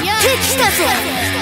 敵だぜ